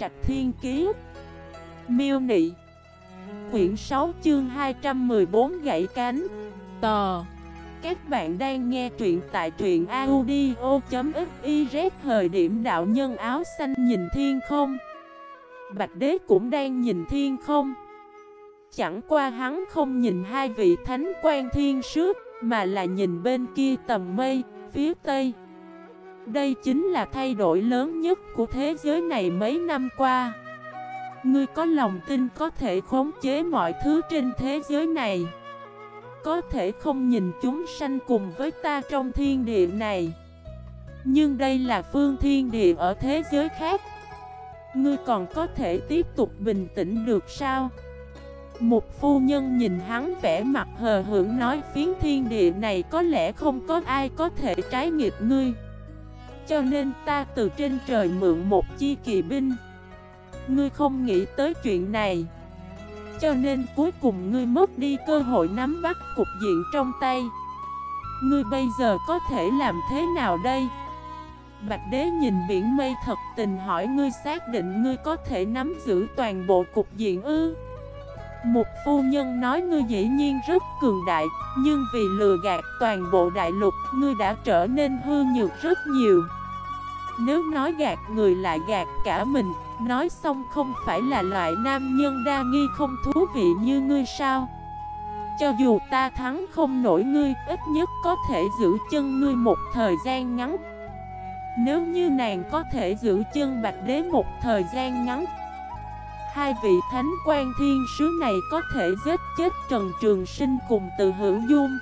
Trạch Thiên Kiế Miêu Nị. Quyển 6 chương 214 gãy cánh. Tò. Các bạn đang nghe truyện tại truyện audio.xyz Thời điểm đạo nhân áo xanh nhìn thiên không. Bạch đế cũng đang nhìn thiên không. Chẳng qua hắn không nhìn hai vị thánh quan thiên sước Mà là nhìn bên kia tầm mây, phía tây. Đây chính là thay đổi lớn nhất của thế giới này mấy năm qua. Ngươi có lòng tin có thể khống chế mọi thứ trên thế giới này. Có thể không nhìn chúng sanh cùng với ta trong thiên địa này. Nhưng đây là phương thiên địa ở thế giới khác. Ngươi còn có thể tiếp tục bình tĩnh được sao? Một phu nhân nhìn hắn vẻ mặt hờ hững nói, phiến thiên địa này có lẽ không có ai có thể trái nghịch ngươi. Cho nên ta từ trên trời mượn một chi kỳ binh. Ngươi không nghĩ tới chuyện này. Cho nên cuối cùng ngươi mất đi cơ hội nắm bắt cục diện trong tay. Ngươi bây giờ có thể làm thế nào đây? Bạch đế nhìn biển mây thật tình hỏi ngươi xác định ngươi có thể nắm giữ toàn bộ cục diện ư? Một phu nhân nói ngươi dĩ nhiên rất cường đại, Nhưng vì lừa gạt toàn bộ đại lục, Ngươi đã trở nên hư nhược rất nhiều. Nếu nói gạt người lại gạt cả mình, Nói xong không phải là loại nam nhân đa nghi không thú vị như ngươi sao? Cho dù ta thắng không nổi ngươi, Ít nhất có thể giữ chân ngươi một thời gian ngắn. Nếu như nàng có thể giữ chân Bạch Đế một thời gian ngắn, Hai vị thánh quan thiên sứ này có thể giết chết Trần Trường Sinh cùng từ hữu dung.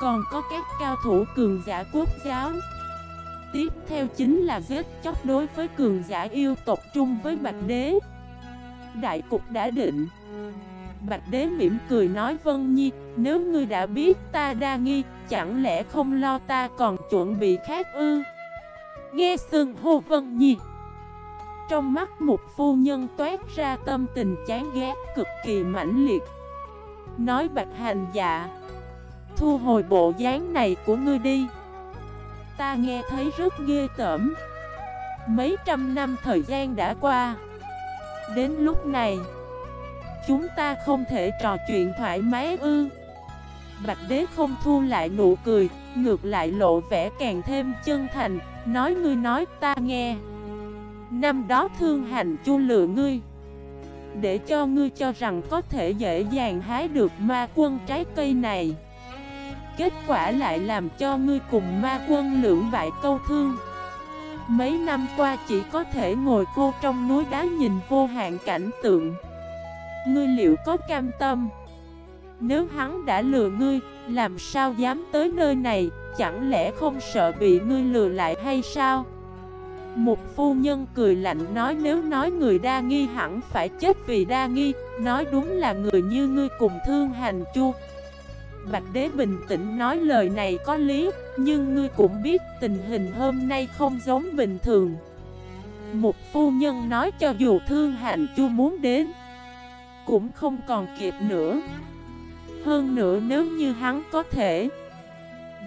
Còn có các cao thủ cường giả quốc giáo Tiếp theo chính là giết chóc đối với cường giả yêu tộc trung với Bạch Đế. Đại cục đã định. Bạch Đế mỉm cười nói Vân Nhi, Nếu ngươi đã biết ta đa nghi, Chẳng lẽ không lo ta còn chuẩn bị khác ư? Nghe sừng hô vân nhi, Trong mắt một phu nhân toát ra tâm tình chán ghét cực kỳ mãnh liệt. Nói bạch hành dạ Thu hồi bộ dáng này của ngươi đi. Ta nghe thấy rất ghê tởm. Mấy trăm năm thời gian đã qua. Đến lúc này, Chúng ta không thể trò chuyện thoải mái ư. Bạch đế không thu lại nụ cười, Ngược lại lộ vẻ càng thêm chân thành, Nói ngươi nói ta nghe. Năm đó thương hành chu lựa ngươi, Để cho ngươi cho rằng có thể dễ dàng hái được ma quân trái cây này. Kết quả lại làm cho ngươi cùng ma quân lưỡng bại câu thương. Mấy năm qua chỉ có thể ngồi cô trong núi đá nhìn vô hạn cảnh tượng. Ngươi liệu có cam tâm? Nếu hắn đã lừa ngươi, Làm sao dám tới nơi này? Chẳng lẽ không sợ bị ngươi lừa lại hay sao? Một phu nhân cười lạnh nói nếu nói người đa nghi hẳn phải chết vì đa nghi, Nói đúng là người như ngươi cùng thương hành chu. Bạch đế bình tĩnh nói lời này có lý, Nhưng ngươi cũng biết tình hình hôm nay không giống bình thường Một phu nhân nói cho dù thương hạnh chu muốn đến, Cũng không còn kịp nữa Hơn nữa nếu như hắn có thể,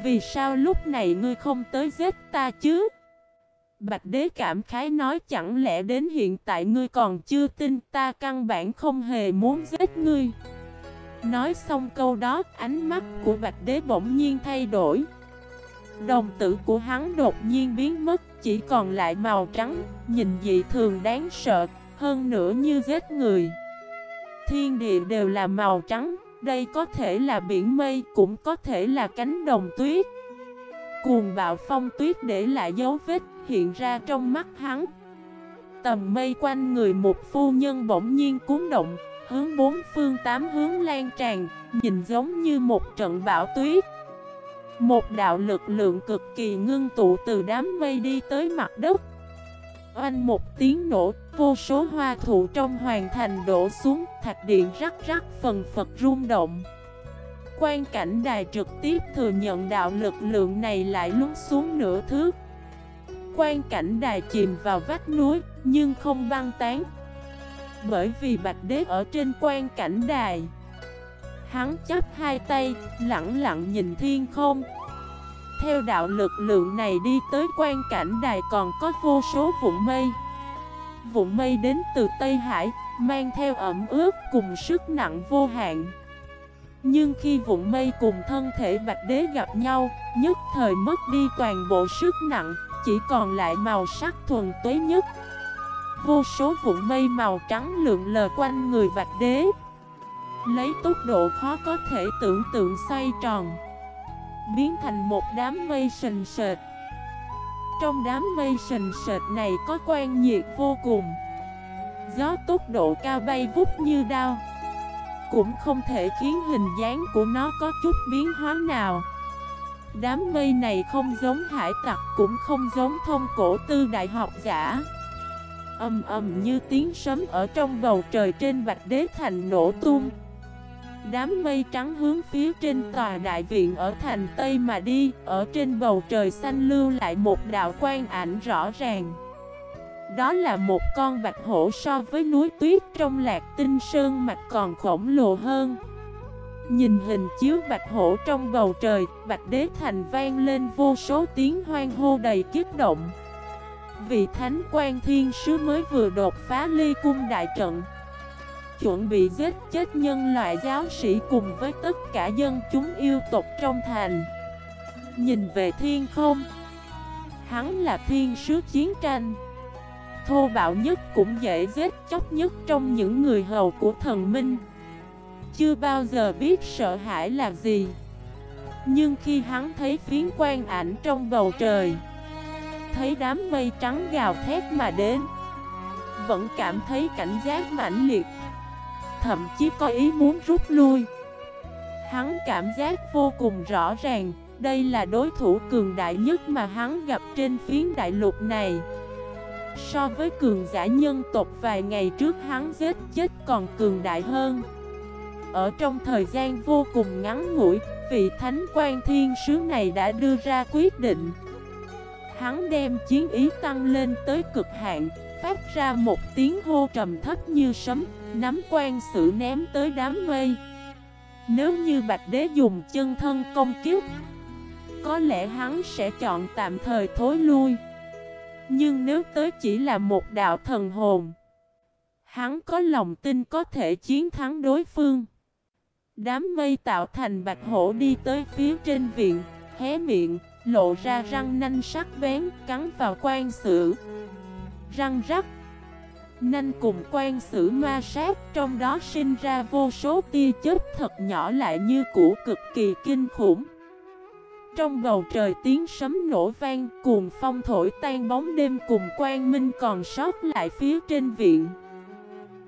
vì sao lúc này ngươi không tới giết ta chứ? Bạch đế cảm khái nói chẳng lẽ đến hiện tại ngươi còn chưa tin ta căn bản không hề muốn giết ngươi. Nói xong câu đó, ánh mắt của bạch đế bỗng nhiên thay đổi. Đồng tử của hắn đột nhiên biến mất, chỉ còn lại màu trắng, nhìn dị thường đáng sợ, hơn nữa như giết người. Thiên địa đều là màu trắng. Đây có thể là biển mây, cũng có thể là cánh đồng tuyết Cuồng bạo phong tuyết để lại dấu vết hiện ra trong mắt hắn Tầm mây quanh người một phu nhân bỗng nhiên cuốn động Hướng bốn phương tám hướng lan tràn Nhìn giống như một trận bão tuyết Một đạo lực lượng cực kỳ ngưng tụ từ đám mây đi tới mặt đất Oanh một tiếng nổ, vô số hoa thụ trong hoàn thành đổ xuống, thạch điện rắc rắc phần phật rung động. Quan cảnh đài trực tiếp thừa nhận đạo lực lượng này lại lún xuống nửa thước. Quan cảnh đài chìm vào vách núi, nhưng không băng tán. Bởi vì Bạch Đế ở trên quan cảnh đài. Hắn chấp hai tay, lặng lặng nhìn thiên không. Theo đạo lực lượng này đi tới quan cảnh đài còn có vô số vụn mây vụn mây đến từ Tây Hải, mang theo ẩm ướt cùng sức nặng vô hạn. Nhưng khi vụn mây cùng thân thể bạch đế gặp nhau, nhất thời mất đi toàn bộ sức nặng, chỉ còn lại màu sắc thuần tuế nhất. Vô số vụn mây màu trắng lượn lờ quanh người bạch đế. Lấy tốc độ khó có thể tưởng tượng xoay tròn, Biến thành một đám mây sình sệt. Trong đám mây sình sệt này có quan nhiệt vô cùng. Gió tốc độ cao bay vút như đao, Cũng không thể khiến hình dáng của nó có chút biến hóa nào. Đám mây này không giống hải tặc, cũng không giống thông cổ tư đại học giả. Âm ầm như tiếng sấm ở trong bầu trời trên Bạch Đế Thành nổ tung. Đám mây trắng hướng phía trên tòa đại viện ở thành Tây mà đi, Ở trên bầu trời xanh lưu lại một đạo quan ảnh rõ ràng. Đó là một con bạch hổ so với núi tuyết trong lạc tinh sơn mạch còn khổng lồ hơn. Nhìn hình chiếu bạch hổ trong bầu trời, Bạch đế thành vang lên vô số tiếng hoang hô đầy kiếp động. Vị thánh quan thiên sứ mới vừa đột phá ly cung đại trận. Chuẩn bị giết chết nhân loại giáo sĩ cùng với tất cả dân chúng yêu tộc trong thành. Nhìn về thiên không, Hắn là thiên sứ chiến tranh. Thô bạo nhất cũng dễ giết chóc nhất trong những người hầu của thần minh. Chưa bao giờ biết sợ hãi là gì. Nhưng khi hắn thấy phiến quan ảnh trong bầu trời thấy đám mây trắng gào thét mà đến. Vẫn cảm thấy cảnh giác mãnh liệt. Thậm chí có ý muốn rút lui. Hắn cảm giác vô cùng rõ ràng, Đây là đối thủ cường đại nhất mà hắn gặp trên phiến đại lục này. So với cường giả nhân tộc vài ngày trước hắn giết chết còn cường đại hơn. Ở trong thời gian vô cùng ngắn ngủi, Vị thánh quan thiên sứ này đã đưa ra quyết định. Hắn đem chiến ý tăng lên tới cực hạn, Phát ra một tiếng hô trầm thấp như sấm, Nắm quan sự ném tới đám mây. Nếu như Bạch Đế dùng chân thân công kiếp, Có lẽ hắn sẽ chọn tạm thời thối lui. Nhưng nếu tới chỉ là một đạo thần hồn, Hắn có lòng tin có thể chiến thắng đối phương. Đám mây tạo thành bạch hổ đi tới phía trên viện, Hé miệng lộ ra răng nanh sắc bén, cắn vào quan sử. Răng rắc. Nanh cùng quan sử ma sát, trong đó sinh ra vô số tia chớp thật nhỏ lại như củ cực kỳ kinh khủng. Trong bầu trời tiếng sấm nổ vang, cuồng phong thổi tan bóng đêm cùng quang minh còn sót lại phía trên viện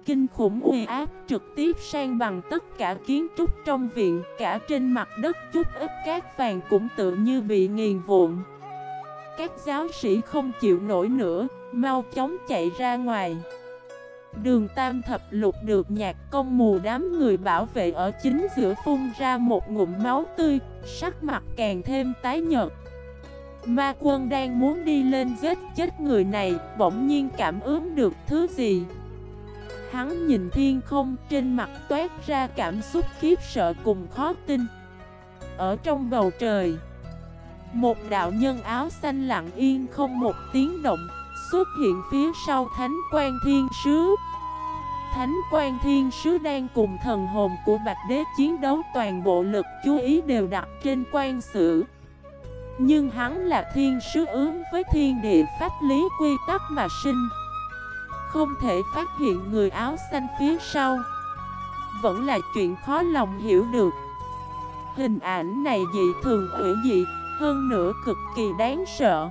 kinh khủng uy áp trực tiếp sang bằng tất cả kiến trúc trong viện Cả trên mặt đất chút ít cát vàng cũng tự như bị nghiền vụn. Các giáo sĩ không chịu nổi nữa, mau chóng chạy ra ngoài. Đường tam thập lục được nhạc công mù đám người bảo vệ ở chính giữa phun ra một ngụm máu tươi Sắc mặt càng thêm tái nhợt. Ma quân đang muốn đi lên giết chết người này Bỗng nhiên cảm ứng được thứ gì? Hắn nhìn thiên không trên mặt toát ra cảm xúc khiếp sợ cùng khó tin. Ở trong bầu trời, Một đạo nhân áo xanh lặng yên không một tiếng động Xuất hiện phía sau thánh quan thiên sứ. Thánh quan thiên sứ đang cùng thần hồn của Bạch Đế chiến đấu, toàn bộ lực chú ý đều đặt trên quan sử. Nhưng hắn là thiên sứ ướm với thiên địa pháp lý quy tắc mà sinh không thể phát hiện người áo xanh phía sau. Vẫn là chuyện khó lòng hiểu được. Hình ảnh này dị thường ủy dị, Hơn nữa cực kỳ đáng sợ.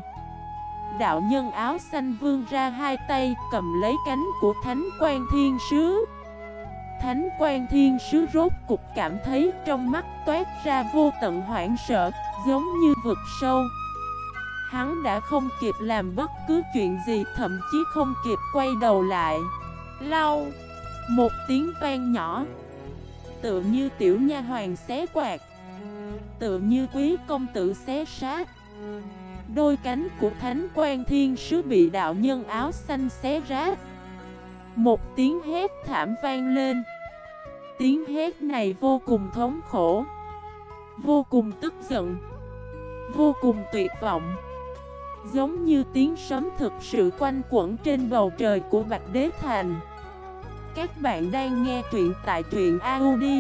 Đạo nhân áo xanh vươn ra hai tay, Cầm lấy cánh của Thánh quan Thiên Sứ. Thánh quan Thiên Sứ rốt cục cảm thấy trong mắt toát ra vô tận hoảng sợ, Giống như vực sâu. Hắn đã không kịp làm bất cứ chuyện gì, Thậm chí không kịp quay đầu lại. Lau. Một tiếng vang nhỏ. Tựa như tiểu nha hoàng xé quạt. Tựa như quý công tử xé sát Đôi cánh của thánh quan thiên sứ bị đạo nhân áo xanh xé rát Một tiếng hét thảm vang lên. Tiếng hét này vô cùng thống khổ. Vô cùng tức giận. Vô cùng tuyệt vọng. Giống như tiếng sấm thực sự quanh quẩn trên bầu trời của Bạch Đế Thành. Các bạn đang nghe truyện tại truyện audio.fif